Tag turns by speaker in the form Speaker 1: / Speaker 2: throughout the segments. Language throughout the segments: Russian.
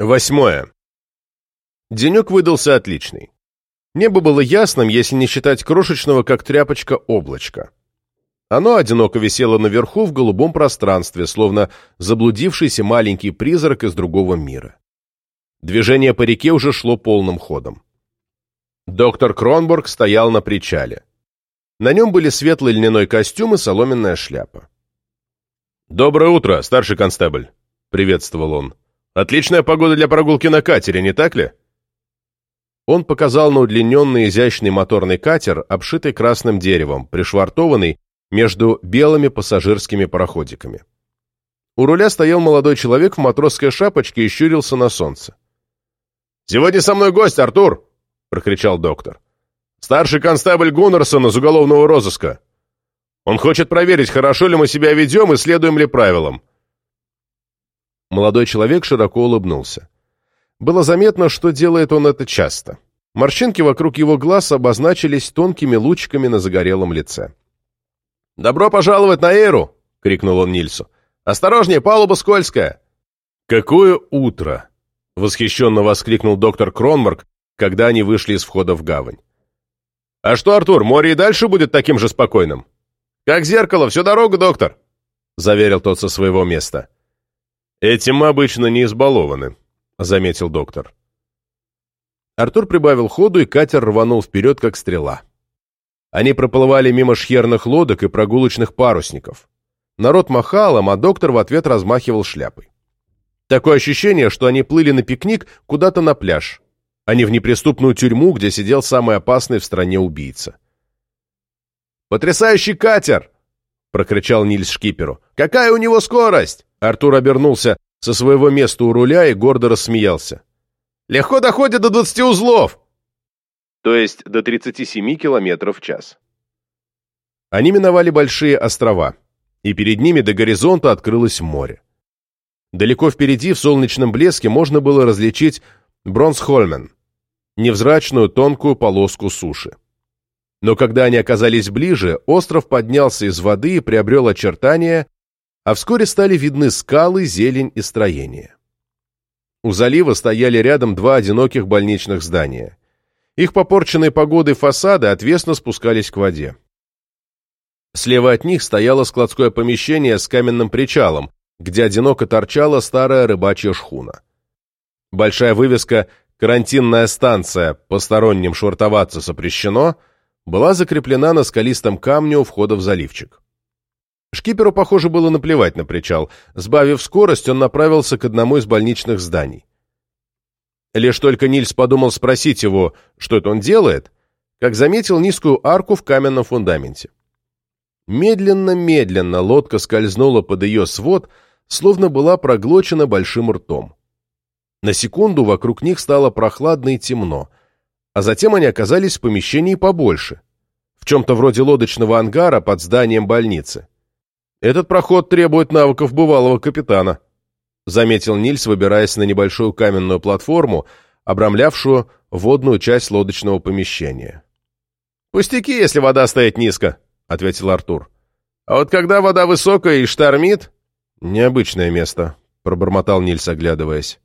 Speaker 1: Восьмое. Денек выдался отличный. Небо было ясным, если не считать крошечного, как тряпочка, облачка. Оно одиноко висело наверху в голубом пространстве, словно заблудившийся маленький призрак из другого мира. Движение по реке уже шло полным ходом. Доктор Кронборг стоял на причале. На нем были светлый льняной костюм и соломенная шляпа. «Доброе утро, старший констебль», — приветствовал он. Отличная погода для прогулки на катере, не так ли?» Он показал на удлиненный изящный моторный катер, обшитый красным деревом, пришвартованный между белыми пассажирскими пароходиками. У руля стоял молодой человек в матросской шапочке и щурился на солнце. «Сегодня со мной гость, Артур!» — прокричал доктор. «Старший констабль Гуннерсон из уголовного розыска. Он хочет проверить, хорошо ли мы себя ведем и следуем ли правилам. Молодой человек широко улыбнулся. Было заметно, что делает он это часто. Морщинки вокруг его глаз обозначились тонкими лучиками на загорелом лице. «Добро пожаловать на Эйру!» — крикнул он Нильсу. «Осторожнее, палуба скользкая!» «Какое утро!» — восхищенно воскликнул доктор Кронмарк, когда они вышли из входа в гавань. «А что, Артур, море и дальше будет таким же спокойным?» «Как зеркало, всю дорогу, доктор!» — заверил тот со своего места. «Этим обычно не избалованы», — заметил доктор. Артур прибавил ходу, и катер рванул вперед, как стрела. Они проплывали мимо шхерных лодок и прогулочных парусников. Народ махал им, а доктор в ответ размахивал шляпой. Такое ощущение, что они плыли на пикник куда-то на пляж, а не в неприступную тюрьму, где сидел самый опасный в стране убийца. «Потрясающий катер!» — прокричал Нильс шкиперу. «Какая у него скорость!» Артур обернулся со своего места у руля и гордо рассмеялся. «Легко доходит до 20 узлов!» То есть до 37 километров в час. Они миновали большие острова, и перед ними до горизонта открылось море. Далеко впереди, в солнечном блеске, можно было различить Бронсхольмен, невзрачную тонкую полоску суши. Но когда они оказались ближе, остров поднялся из воды и приобрел очертания, а вскоре стали видны скалы, зелень и строения. У залива стояли рядом два одиноких больничных здания. Их попорченные погодой фасады отвесно спускались к воде. Слева от них стояло складское помещение с каменным причалом, где одиноко торчала старая рыбачья шхуна. Большая вывеска «Карантинная станция. Посторонним швартоваться запрещено» была закреплена на скалистом камне у входа в заливчик. Шкиперу, похоже, было наплевать на причал. Сбавив скорость, он направился к одному из больничных зданий. Лишь только Нильс подумал спросить его, что это он делает, как заметил низкую арку в каменном фундаменте. Медленно-медленно лодка скользнула под ее свод, словно была проглочена большим ртом. На секунду вокруг них стало прохладно и темно, а затем они оказались в помещении побольше, в чем-то вроде лодочного ангара под зданием больницы. Этот проход требует навыков бывалого капитана», — заметил Нильс, выбираясь на небольшую каменную платформу, обрамлявшую водную часть лодочного помещения. «Пустяки, если вода стоит низко», — ответил Артур. «А вот когда вода высокая и штормит...» «Необычное место», — пробормотал Нильс, оглядываясь.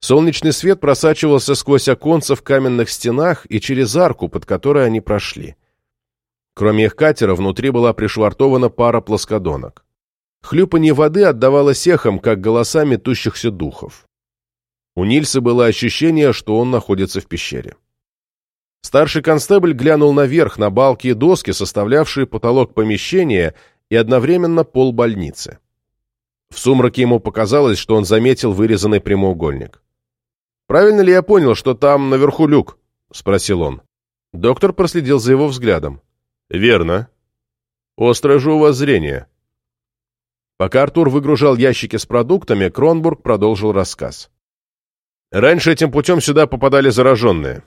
Speaker 1: Солнечный свет просачивался сквозь оконца в каменных стенах и через арку, под которой они прошли. Кроме их катера, внутри была пришвартована пара плоскодонок. Хлюпанье воды отдавалось эхом, как голоса метущихся духов. У Нильса было ощущение, что он находится в пещере. Старший констебль глянул наверх на балки и доски, составлявшие потолок помещения и одновременно пол больницы. В сумраке ему показалось, что он заметил вырезанный прямоугольник. «Правильно ли я понял, что там наверху люк?» — спросил он. Доктор проследил за его взглядом. «Верно. Острое же у вас зрение». Пока Артур выгружал ящики с продуктами, Кронбург продолжил рассказ. «Раньше этим путем сюда попадали зараженные.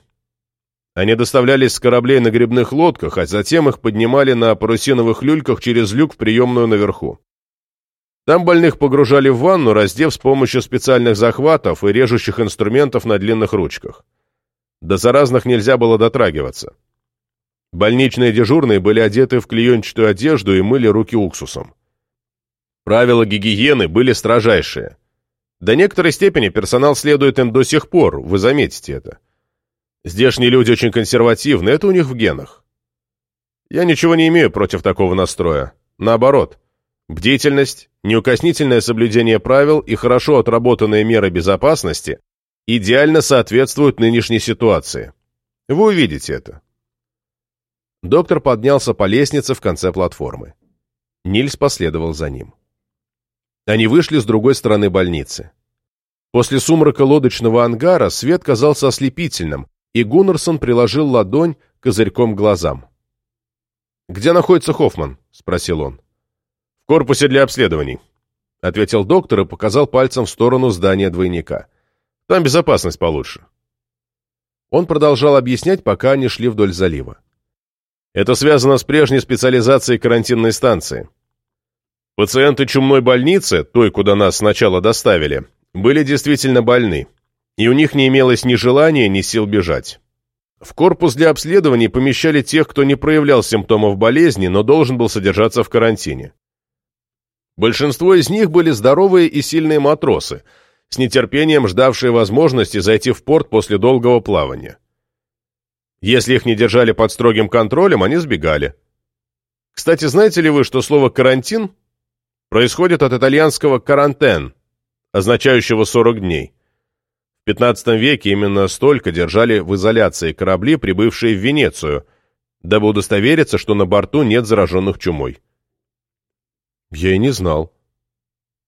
Speaker 1: Они доставлялись с кораблей на грибных лодках, а затем их поднимали на парусиновых люльках через люк в приемную наверху. Там больных погружали в ванну, раздев с помощью специальных захватов и режущих инструментов на длинных ручках. До заразных нельзя было дотрагиваться. Больничные дежурные были одеты в клеенчатую одежду и мыли руки уксусом. Правила гигиены были строжайшие. До некоторой степени персонал следует им до сих пор, вы заметите это. Здешние люди очень консервативны, это у них в генах. Я ничего не имею против такого настроя. Наоборот, бдительность, неукоснительное соблюдение правил и хорошо отработанные меры безопасности идеально соответствуют нынешней ситуации. Вы увидите это. Доктор поднялся по лестнице в конце платформы. Нильс последовал за ним. Они вышли с другой стороны больницы. После сумрака лодочного ангара свет казался ослепительным, и Гуннерсон приложил ладонь козырьком к глазам. «Где находится Хоффман?» — спросил он. «В корпусе для обследований», — ответил доктор и показал пальцем в сторону здания двойника. «Там безопасность получше». Он продолжал объяснять, пока они шли вдоль залива. Это связано с прежней специализацией карантинной станции. Пациенты чумной больницы, той, куда нас сначала доставили, были действительно больны, и у них не имелось ни желания, ни сил бежать. В корпус для обследований помещали тех, кто не проявлял симптомов болезни, но должен был содержаться в карантине. Большинство из них были здоровые и сильные матросы, с нетерпением ждавшие возможности зайти в порт после долгого плавания. Если их не держали под строгим контролем, они сбегали. Кстати, знаете ли вы, что слово «карантин» происходит от итальянского «карантен», означающего 40 дней? В XV веке именно столько держали в изоляции корабли, прибывшие в Венецию, дабы удостовериться, что на борту нет зараженных чумой. «Я и не знал»,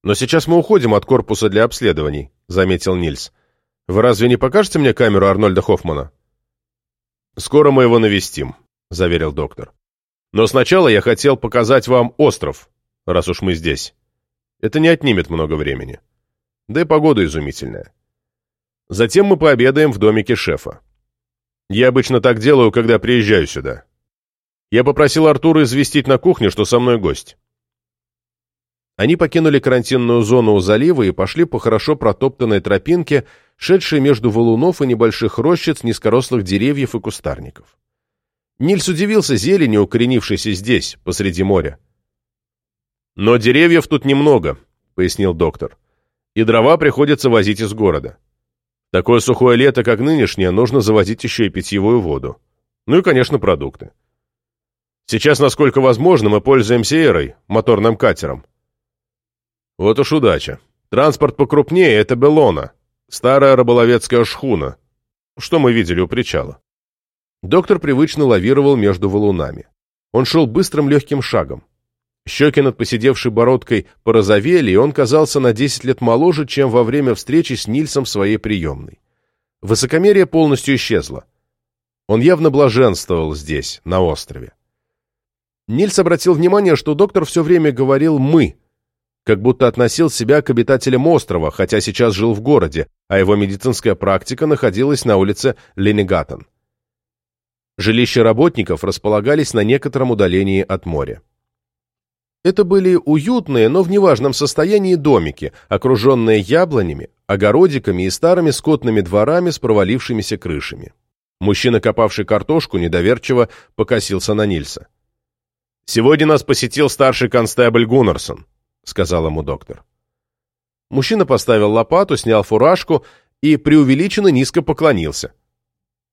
Speaker 1: «Но сейчас мы уходим от корпуса для обследований», — заметил Нильс. «Вы разве не покажете мне камеру Арнольда Хоффмана?» «Скоро мы его навестим», — заверил доктор. «Но сначала я хотел показать вам остров, раз уж мы здесь. Это не отнимет много времени. Да и погода изумительная. Затем мы пообедаем в домике шефа. Я обычно так делаю, когда приезжаю сюда. Я попросил Артура известить на кухне, что со мной гость». Они покинули карантинную зону у залива и пошли по хорошо протоптанной тропинке, шедшей между валунов и небольших рощиц низкорослых деревьев и кустарников. Нильс удивился зелени, укоренившейся здесь, посреди моря. «Но деревьев тут немного», — пояснил доктор, — «и дрова приходится возить из города. Такое сухое лето, как нынешнее, нужно завозить еще и питьевую воду. Ну и, конечно, продукты. Сейчас, насколько возможно, мы пользуемся эрой, моторным катером. Вот уж удача. Транспорт покрупнее — это Белона, старая рыболовецкая шхуна. Что мы видели у причала? Доктор привычно лавировал между валунами. Он шел быстрым легким шагом. Щеки над посидевшей бородкой порозовели, и он казался на 10 лет моложе, чем во время встречи с Нильсом в своей приемной. Высокомерие полностью исчезло. Он явно блаженствовал здесь, на острове. Нильс обратил внимание, что доктор все время говорил «мы», как будто относил себя к обитателям острова, хотя сейчас жил в городе, а его медицинская практика находилась на улице Ленегатон. Жилища работников располагались на некотором удалении от моря. Это были уютные, но в неважном состоянии домики, окруженные яблонями, огородиками и старыми скотными дворами с провалившимися крышами. Мужчина, копавший картошку, недоверчиво покосился на Нильса. «Сегодня нас посетил старший констебль Гуннерсон», — сказал ему доктор. Мужчина поставил лопату, снял фуражку и преувеличенно низко поклонился.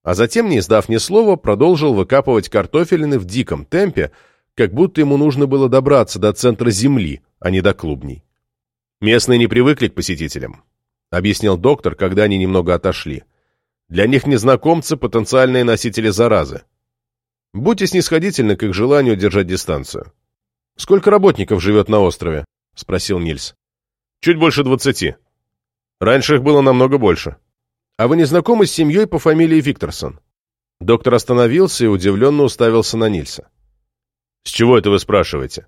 Speaker 1: А затем, не издав ни слова, продолжил выкапывать картофелины в диком темпе, как будто ему нужно было добраться до центра земли, а не до клубней. «Местные не привыкли к посетителям», — объяснил доктор, когда они немного отошли. «Для них незнакомцы — потенциальные носители заразы. Будьте снисходительны к их желанию держать дистанцию. Сколько работников живет на острове?» — спросил Нильс. «Чуть больше двадцати. Раньше их было намного больше. А вы не знакомы с семьей по фамилии Викторсон?» Доктор остановился и удивленно уставился на Нильса. «С чего это вы спрашиваете?»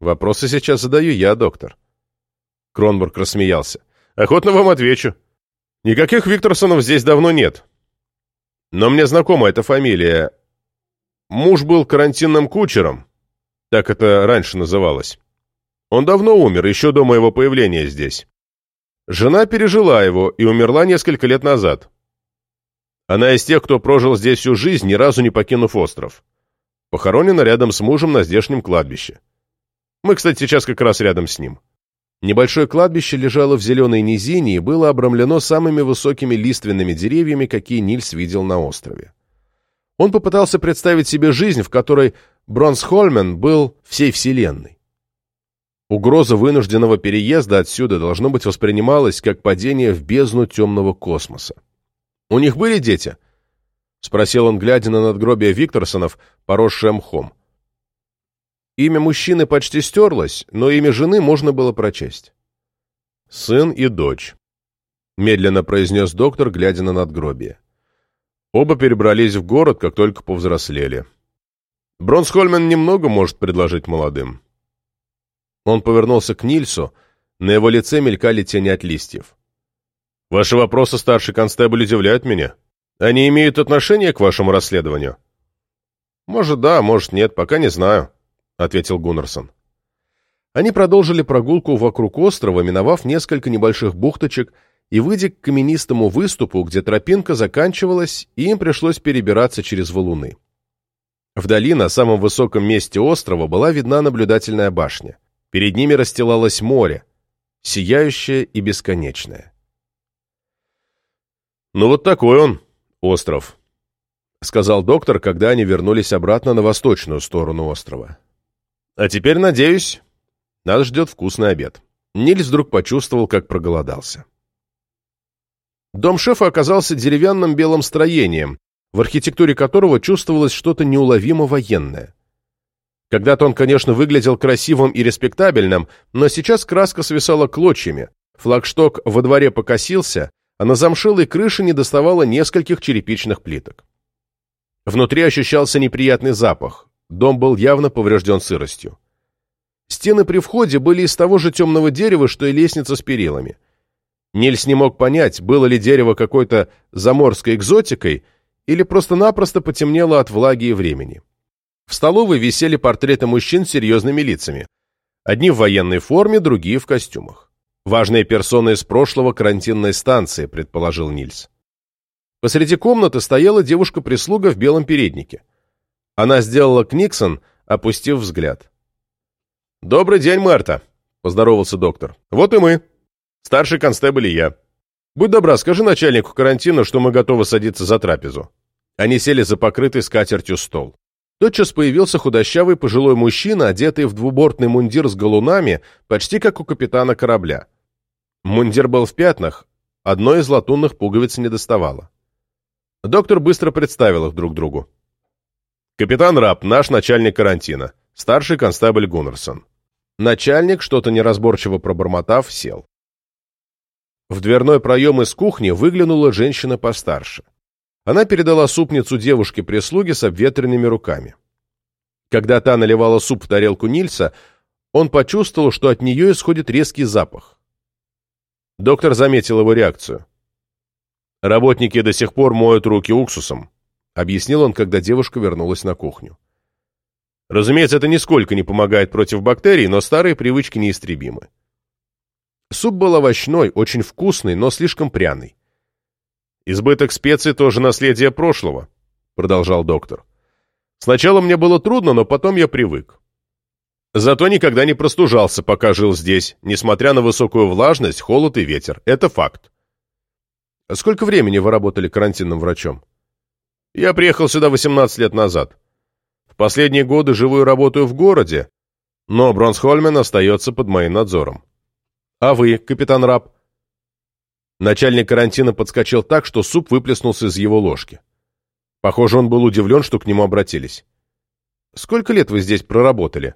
Speaker 1: «Вопросы сейчас задаю я, доктор». Кронбург рассмеялся. «Охотно вам отвечу. Никаких Викторсонов здесь давно нет. Но мне знакома эта фамилия. Муж был карантинным кучером, так это раньше называлось. Он давно умер, еще до моего появления здесь. Жена пережила его и умерла несколько лет назад. Она из тех, кто прожил здесь всю жизнь, ни разу не покинув остров. Похоронена рядом с мужем на здешнем кладбище. Мы, кстати, сейчас как раз рядом с ним. Небольшое кладбище лежало в зеленой низине и было обрамлено самыми высокими лиственными деревьями, какие Нильс видел на острове. Он попытался представить себе жизнь, в которой Бронсхольмен был всей вселенной. Угроза вынужденного переезда отсюда должно быть воспринималась как падение в бездну темного космоса. «У них были дети?» — спросил он, глядя на надгробие Викторсонов, поросшее мхом. Имя мужчины почти стерлось, но имя жены можно было прочесть. «Сын и дочь», — медленно произнес доктор, глядя на надгробие. Оба перебрались в город, как только повзрослели. Бронсхольмен немного может предложить молодым. Он повернулся к Нильсу, на его лице мелькали тени от листьев. «Ваши вопросы, старший констебль, удивляют меня. Они имеют отношение к вашему расследованию?» «Может, да, может, нет, пока не знаю», — ответил Гуннерсон. Они продолжили прогулку вокруг острова, миновав несколько небольших бухточек и выйдя к каменистому выступу, где тропинка заканчивалась, и им пришлось перебираться через валуны. Вдали, на самом высоком месте острова, была видна наблюдательная башня. Перед ними расстилалось море, сияющее и бесконечное. «Ну вот такой он, остров», — сказал доктор, когда они вернулись обратно на восточную сторону острова. А теперь, надеюсь, нас ждет вкусный обед. Нильс вдруг почувствовал, как проголодался. Дом шефа оказался деревянным белым строением, в архитектуре которого чувствовалось что-то неуловимо военное. Когда-то он, конечно, выглядел красивым и респектабельным, но сейчас краска свисала клочьями, флагшток во дворе покосился, а на замшилой крыше недоставало нескольких черепичных плиток. Внутри ощущался неприятный запах, Дом был явно поврежден сыростью. Стены при входе были из того же темного дерева, что и лестница с перилами. Нильс не мог понять, было ли дерево какой-то заморской экзотикой или просто-напросто потемнело от влаги и времени. В столовой висели портреты мужчин с серьезными лицами. Одни в военной форме, другие в костюмах. Важные персоны из прошлого карантинной станции, предположил Нильс. Посреди комнаты стояла девушка-прислуга в белом переднике. Она сделала Книксон, опустив взгляд. «Добрый день, Марта», — поздоровался доктор. «Вот и мы. Старший констебль и я. Будь добра, скажи начальнику карантина, что мы готовы садиться за трапезу». Они сели за покрытый скатертью стол. Тотчас появился худощавый пожилой мужчина, одетый в двубортный мундир с галунами, почти как у капитана корабля. Мундир был в пятнах, одной из латунных пуговиц не доставало. Доктор быстро представил их друг другу. Капитан Раб, наш начальник карантина. Старший констабль Гуннерсон. Начальник, что-то неразборчиво пробормотав, сел. В дверной проем из кухни выглянула женщина постарше. Она передала супницу девушке-прислуги с обветренными руками. Когда та наливала суп в тарелку Нильса, он почувствовал, что от нее исходит резкий запах. Доктор заметил его реакцию. Работники до сих пор моют руки уксусом, — объяснил он, когда девушка вернулась на кухню. Разумеется, это нисколько не помогает против бактерий, но старые привычки неистребимы. Суп был овощной, очень вкусный, но слишком пряный. «Избыток специй тоже наследие прошлого», — продолжал доктор. «Сначала мне было трудно, но потом я привык. Зато никогда не простужался, пока жил здесь, несмотря на высокую влажность, холод и ветер. Это факт». «Сколько времени вы работали карантинным врачом?» Я приехал сюда 18 лет назад. В последние годы живу и работаю в городе, но Бронсхольмен остается под моим надзором. А вы, капитан Раб? Начальник карантина подскочил так, что суп выплеснулся из его ложки. Похоже, он был удивлен, что к нему обратились. «Сколько лет вы здесь проработали?»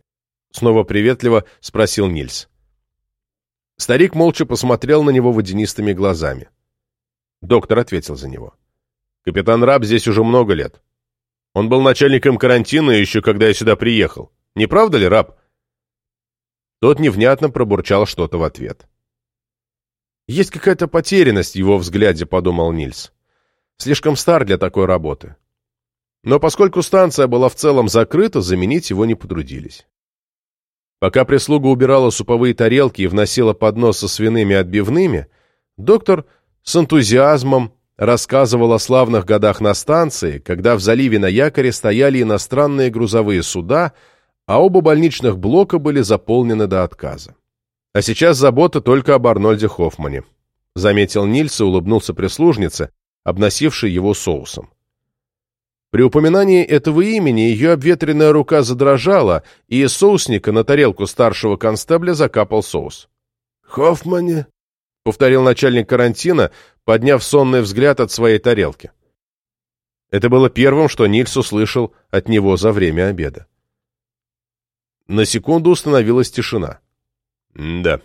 Speaker 1: Снова приветливо спросил Нильс. Старик молча посмотрел на него водянистыми глазами. Доктор ответил за него. Капитан Раб здесь уже много лет. Он был начальником карантина еще когда я сюда приехал. Не правда ли, Раб?» Тот невнятно пробурчал что-то в ответ. «Есть какая-то потерянность в его взгляде», — подумал Нильс. «Слишком стар для такой работы». Но поскольку станция была в целом закрыта, заменить его не потрудились. Пока прислуга убирала суповые тарелки и вносила поднос со свиными отбивными, доктор с энтузиазмом рассказывал о славных годах на станции, когда в заливе на якоре стояли иностранные грузовые суда, а оба больничных блока были заполнены до отказа. А сейчас забота только об Арнольде Хоффмане, заметил Нильс и улыбнулся прислужнице, обносившей его соусом. При упоминании этого имени ее обветренная рука задрожала, и из соусника на тарелку старшего констебля закапал соус.
Speaker 2: «Хоффмане?»
Speaker 1: — повторил начальник карантина, подняв сонный взгляд от своей тарелки. Это было первым, что Нильс услышал от него за время обеда. На секунду установилась тишина. «Да.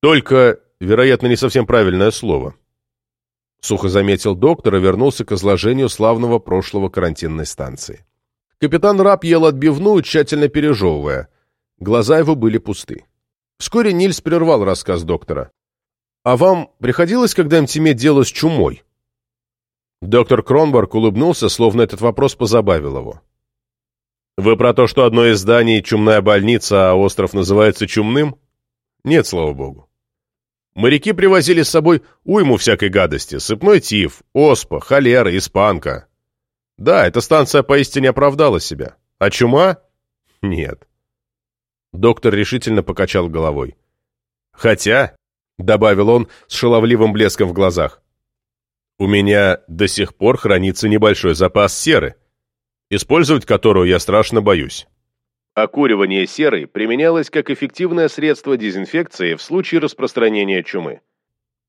Speaker 1: Только, вероятно, не совсем правильное слово», — сухо заметил доктор и вернулся к изложению славного прошлого карантинной станции. Капитан Раб ел отбивную, тщательно пережевывая. Глаза его были пусты. Вскоре Нильс прервал рассказ доктора. «А вам приходилось когда-нибудь иметь дело с чумой?» Доктор Кронборг улыбнулся, словно этот вопрос позабавил его. «Вы про то, что одно из зданий — чумная больница, а остров называется Чумным?» «Нет, слава богу. Моряки привозили с собой уйму всякой гадости. Сыпной тиф, оспа, холера, испанка. Да, эта станция поистине оправдала себя. А чума? Нет». Доктор решительно покачал головой. «Хотя», — добавил он с шаловливым блеском в глазах, у меня до сих пор хранится небольшой запас серы, использовать которую я страшно боюсь. Окуривание серы применялось как эффективное средство дезинфекции в случае распространения чумы.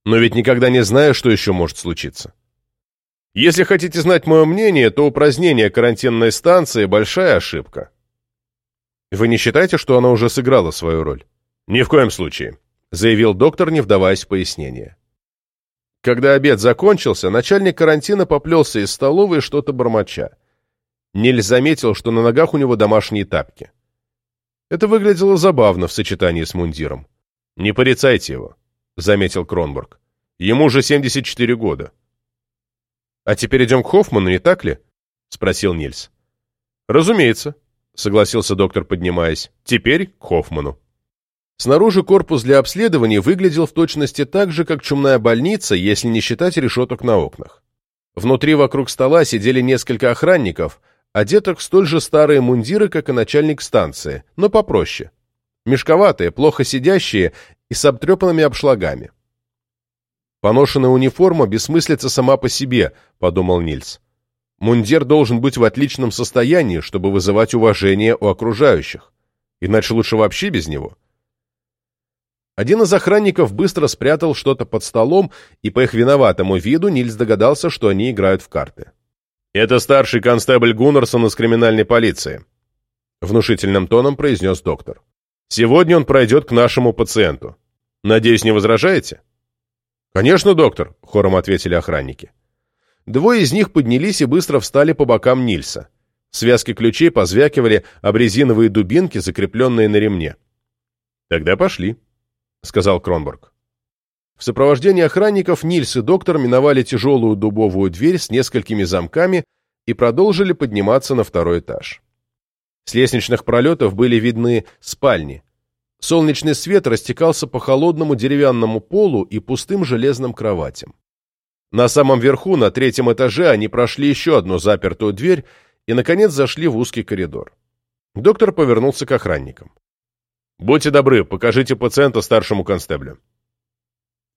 Speaker 1: Но ведь никогда не знаю, что еще может случиться. Если хотите знать мое мнение, то упразднение карантинной станции – большая ошибка. Вы не считаете, что она уже сыграла свою роль? Ни в коем случае, заявил доктор, не вдаваясь в пояснение. Когда обед закончился, начальник карантина поплелся из столовой что-то бормоча. Ниль заметил, что на ногах у него домашние тапки. Это выглядело забавно в сочетании с мундиром. «Не порицайте его», — заметил Кронбург. «Ему уже 74 года». «А теперь идем к Хоффману, не так ли?» — спросил Нильс. «Разумеется», — согласился доктор, поднимаясь. «Теперь к Хоффману». Снаружи корпус для обследования выглядел в точности так же, как чумная больница, если не считать решеток на окнах. Внутри вокруг стола сидели несколько охранников, одетых в столь же старые мундиры, как и начальник станции, но попроще. Мешковатые, плохо сидящие и с обтрепанными обшлагами. «Поношенная униформа бессмыслица сама по себе», — подумал Нильс. «Мундир должен быть в отличном состоянии, чтобы вызывать уважение у окружающих. Иначе лучше вообще без него». Один из охранников быстро спрятал что-то под столом, и по их виноватому виду Нильс догадался, что они играют в карты. «Это старший констебль Гуннерсон из криминальной полиции», — внушительным тоном произнес доктор. «Сегодня он пройдет к нашему пациенту. Надеюсь, не возражаете?» «Конечно, доктор», — хором ответили охранники. Двое из них поднялись и быстро встали по бокам Нильса. Связки ключей позвякивали об резиновые дубинки, закрепленные на ремне. «Тогда пошли», — сказал Кронбург. В сопровождении охранников Нильс и доктор миновали тяжелую дубовую дверь с несколькими замками и продолжили подниматься на второй этаж. С лестничных пролетов были видны спальни. Солнечный свет растекался по холодному деревянному полу и пустым железным кроватям. На самом верху, на третьем этаже, они прошли еще одну запертую дверь и, наконец, зашли в узкий коридор. Доктор повернулся к охранникам. «Будьте добры, покажите пациента старшему констеблю».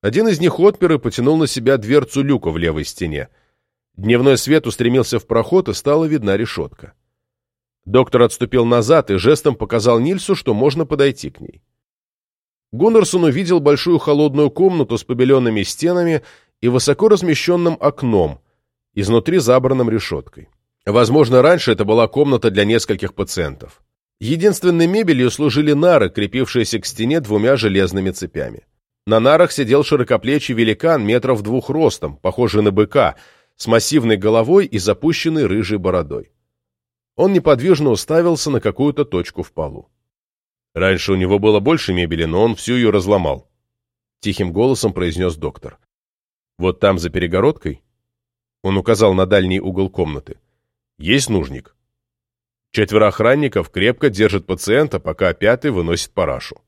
Speaker 1: Один из них отпер и потянул на себя дверцу люка в левой стене. Дневной свет устремился в проход, и стала видна решетка. Доктор отступил назад и жестом показал Нильсу, что можно подойти к ней. Гуннерсон увидел большую холодную комнату с побеленными стенами и высоко размещенным окном, изнутри забранным решеткой. Возможно, раньше это была комната для нескольких пациентов. Единственной мебелью служили нары, крепившиеся к стене двумя железными цепями. На нарах сидел широкоплечий великан метров двух ростом, похожий на быка, с массивной головой и запущенной рыжей бородой. Он неподвижно уставился на какую-то точку в полу. Раньше у него было больше мебели, но он всю ее разломал. Тихим голосом произнес доктор. Вот там, за перегородкой, он указал на дальний угол комнаты, есть нужник. Четверо охранников крепко держат пациента, пока пятый выносит парашу.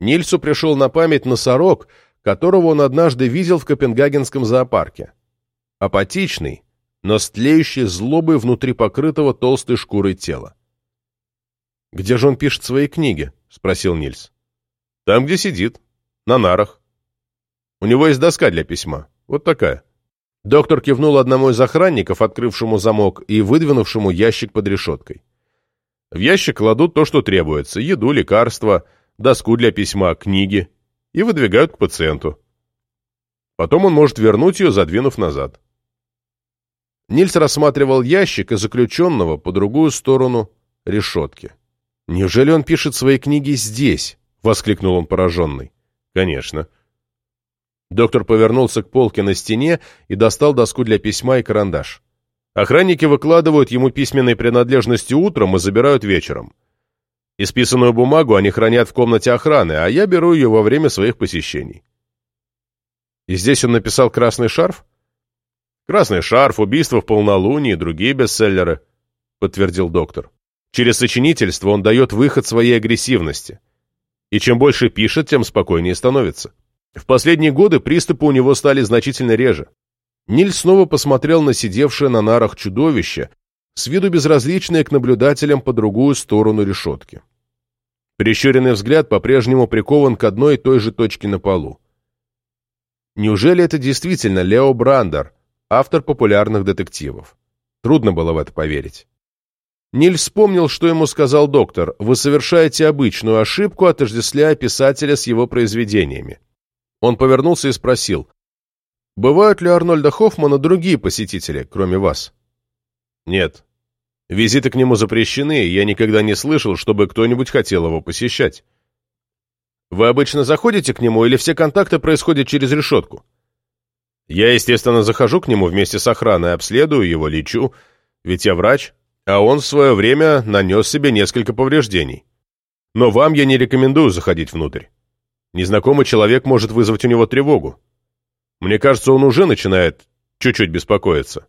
Speaker 1: Нильсу пришел на память носорог, которого он однажды видел в Копенгагенском зоопарке. Апатичный, но с тлеющей злобой внутри покрытого толстой шкурой тела. «Где же он пишет свои книги?» — спросил Нильс. Там, где сидит. На нарах. У него есть доска для письма. Вот такая. Доктор кивнул одному из охранников, открывшему замок и выдвинувшему ящик под решеткой. В ящик кладут то, что требуется. Еду, лекарства, доску для письма, книги. И выдвигают к пациенту. Потом он может вернуть ее, задвинув назад. Нильс рассматривал ящик и заключенного по другую сторону решетки. «Неужели он пишет свои книги здесь?» — воскликнул он пораженный. «Конечно». Доктор повернулся к полке на стене и достал доску для письма и карандаш. Охранники выкладывают ему письменные принадлежности утром и забирают вечером. Исписанную бумагу они хранят в комнате охраны, а я беру ее во время своих посещений. И здесь он написал «Красный шарф»? «Красный шарф», «Убийство в полнолуние» и другие бестселлеры, подтвердил доктор. Через сочинительство он дает выход своей агрессивности. И чем больше пишет, тем спокойнее становится. В последние годы приступы у него стали значительно реже. Ниль снова посмотрел на сидевшее на нарах чудовище, с виду безразличное к наблюдателям по другую сторону решетки. Прищуренный взгляд по-прежнему прикован к одной и той же точке на полу. Неужели это действительно Лео Брандер, автор популярных детективов? Трудно было в это поверить. Ниль вспомнил, что ему сказал доктор. «Вы совершаете обычную ошибку, отождествляя писателя с его произведениями». Он повернулся и спросил, «Бывают ли Арнольда Хоффмана другие посетители, кроме вас?» «Нет. Визиты к нему запрещены, и я никогда не слышал, чтобы кто-нибудь хотел его посещать». «Вы обычно заходите к нему, или все контакты происходят через решетку?» «Я, естественно, захожу к нему вместе с охраной, обследую его, лечу, ведь я врач» а он в свое время нанес себе несколько повреждений. Но вам я не рекомендую заходить внутрь. Незнакомый человек может вызвать у него тревогу. Мне кажется, он уже начинает чуть-чуть беспокоиться.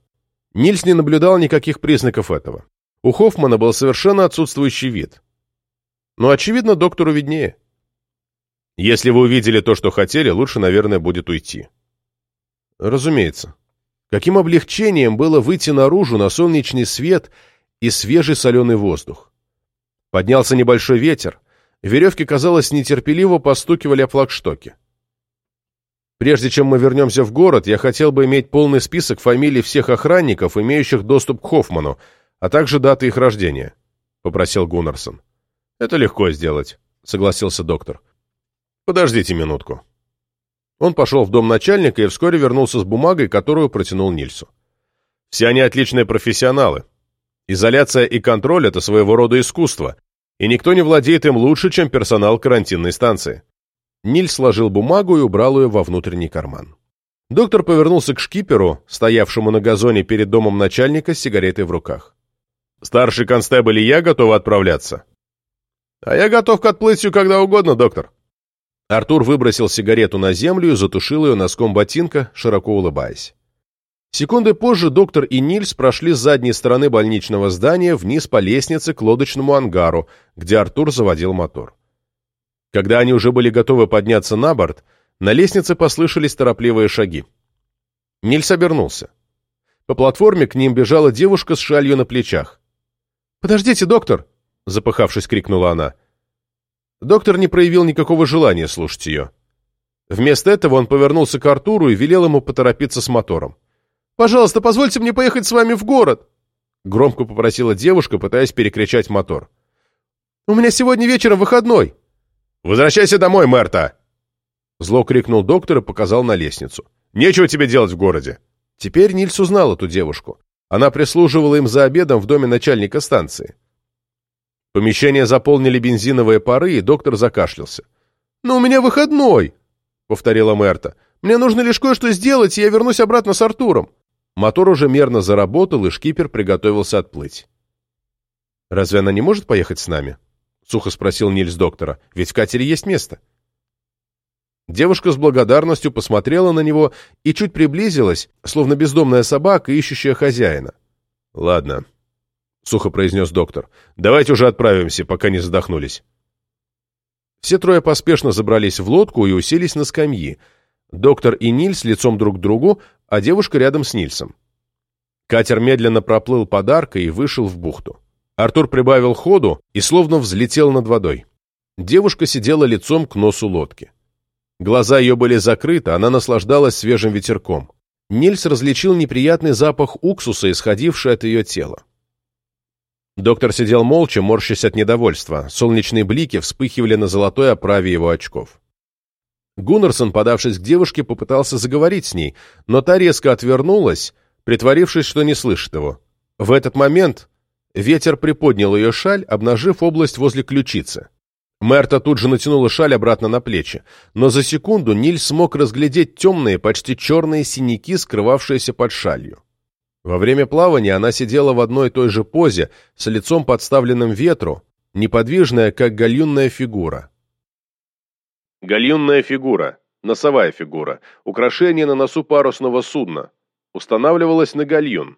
Speaker 1: Нильс не наблюдал никаких признаков этого. У Хоффмана был совершенно отсутствующий вид. Но, очевидно, доктору виднее. Если вы увидели то, что хотели, лучше, наверное, будет уйти. Разумеется. Каким облегчением было выйти наружу на солнечный свет и свежий соленый воздух. Поднялся небольшой ветер, веревки, казалось, нетерпеливо постукивали о флагштоке. Прежде чем мы вернемся в город, я хотел бы иметь полный список фамилий всех охранников, имеющих доступ к Хоффману, а также даты их рождения», — попросил Гуннарсон. «Это легко сделать», — согласился доктор. «Подождите минутку». Он пошел в дом начальника и вскоре вернулся с бумагой, которую протянул Нильсу. «Все они отличные профессионалы. Изоляция и контроль – это своего рода искусство, и никто не владеет им лучше, чем персонал карантинной станции. Ниль сложил бумагу и убрал ее во внутренний карман. Доктор повернулся к шкиперу, стоявшему на газоне перед домом начальника с сигаретой в руках. «Старший констебль и я готовы отправляться». «А я готов к отплытию когда угодно, доктор». Артур выбросил сигарету на землю и затушил ее носком ботинка, широко улыбаясь. Секунды позже доктор и Нильс прошли с задней стороны больничного здания вниз по лестнице к лодочному ангару, где Артур заводил мотор. Когда они уже были готовы подняться на борт, на лестнице послышались торопливые шаги. Нильс обернулся. По платформе к ним бежала девушка с шалью на плечах. «Подождите, доктор!» — запыхавшись, крикнула она. Доктор не проявил никакого желания слушать ее. Вместо этого он повернулся к Артуру и велел ему поторопиться с мотором. Пожалуйста, позвольте мне поехать с вами в город!» Громко попросила девушка, пытаясь перекричать мотор. «У меня сегодня вечером выходной!» «Возвращайся домой, Мерта!» Зло крикнул доктор и показал на лестницу. «Нечего тебе делать в городе!» Теперь Нильс узнал эту девушку. Она прислуживала им за обедом в доме начальника станции. Помещение заполнили бензиновые пары, и доктор закашлялся. «Но у меня выходной!» — повторила Мерта. «Мне нужно лишь кое-что сделать, и я вернусь обратно с Артуром». Мотор уже мерно заработал, и шкипер приготовился отплыть. «Разве она не может поехать с нами?» — сухо спросил Нильс доктора. «Ведь в катере есть место». Девушка с благодарностью посмотрела на него и чуть приблизилась, словно бездомная собака, ищущая хозяина. «Ладно», — сухо произнес доктор. «Давайте уже отправимся, пока не задохнулись». Все трое поспешно забрались в лодку и уселись на скамьи. Доктор и Нильс лицом друг к другу, а девушка рядом с Нильсом. Катер медленно проплыл под аркой и вышел в бухту. Артур прибавил ходу и словно взлетел над водой. Девушка сидела лицом к носу лодки. Глаза ее были закрыты, она наслаждалась свежим ветерком. Нильс различил неприятный запах уксуса, исходивший от ее тела. Доктор сидел молча, морщась от недовольства. Солнечные блики вспыхивали на золотой оправе его очков. Гуннерсон, подавшись к девушке, попытался заговорить с ней, но та резко отвернулась, притворившись, что не слышит его. В этот момент ветер приподнял ее шаль, обнажив область возле ключицы. Мерта тут же натянула шаль обратно на плечи, но за секунду Ниль смог разглядеть темные, почти черные синяки, скрывавшиеся под шалью. Во время плавания она сидела в одной и той же позе, с лицом подставленным ветру, неподвижная, как гальюнная фигура. Гальюнная фигура, носовая фигура, украшение на носу парусного судна, устанавливалось на гальюн,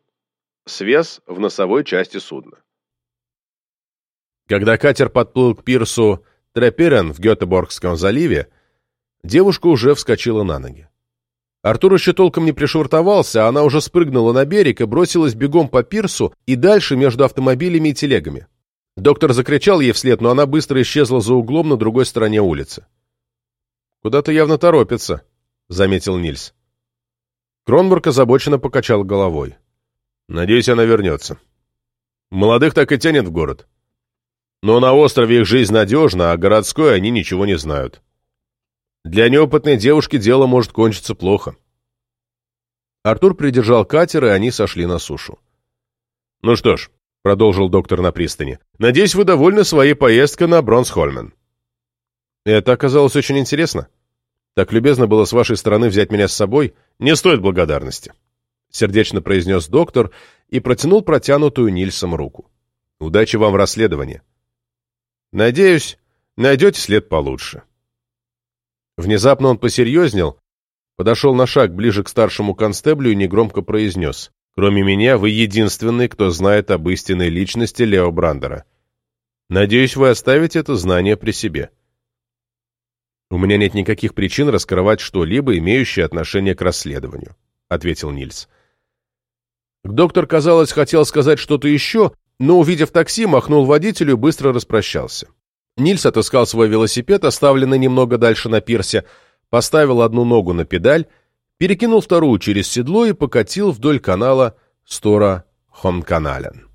Speaker 1: свес в носовой части судна. Когда катер подплыл к пирсу Треперен в Гетеборгском заливе, девушка уже вскочила на ноги. Артур еще толком не пришвартовался, а она уже спрыгнула на берег и бросилась бегом по пирсу и дальше между автомобилями и телегами. Доктор закричал ей вслед, но она быстро исчезла за углом на другой стороне улицы. «Куда-то явно торопится», — заметил Нильс. Кронбург озабоченно покачал головой. «Надеюсь, она вернется. Молодых так и тянет в город. Но на острове их жизнь надежна, а городской они ничего не знают. Для неопытной девушки дело может кончиться плохо. Артур придержал катер, и они сошли на сушу. «Ну что ж», — продолжил доктор на пристани, — «надеюсь, вы довольны своей поездкой на Бронсхольмен». «Это оказалось очень интересно. Так любезно было с вашей стороны взять меня с собой. Не стоит благодарности», — сердечно произнес доктор и протянул протянутую Нильсом руку. «Удачи вам в расследовании». Надеюсь, найдете след получше. Внезапно он посерьезнел, подошел на шаг ближе к старшему констеблю и негромко произнес. «Кроме меня, вы единственный, кто знает об истинной личности Лео Брандера. Надеюсь, вы оставите это знание при себе». «У меня нет никаких причин раскрывать что-либо, имеющее отношение к расследованию», — ответил Нильс. Доктор, казалось, хотел сказать что-то еще, но, увидев такси, махнул водителю и быстро распрощался. Нильс отыскал свой велосипед, оставленный немного дальше на пирсе, поставил одну ногу на педаль, перекинул вторую через седло и покатил вдоль канала Стора Хомканален.